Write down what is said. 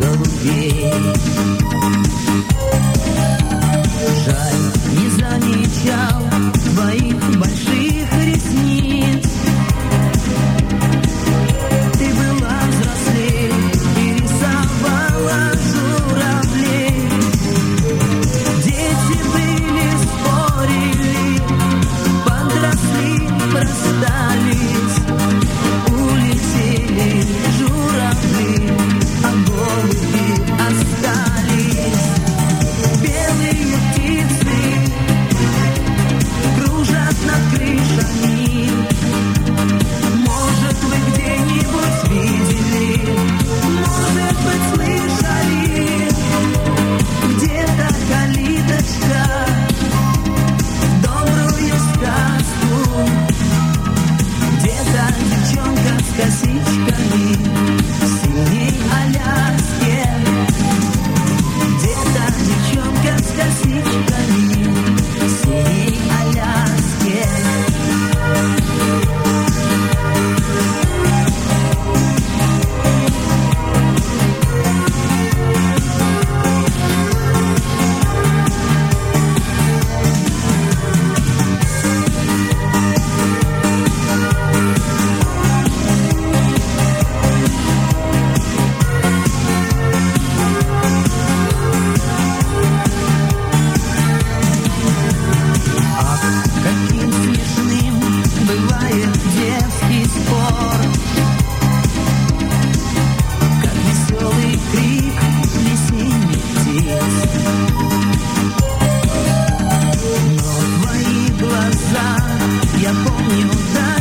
Go get я помню, да.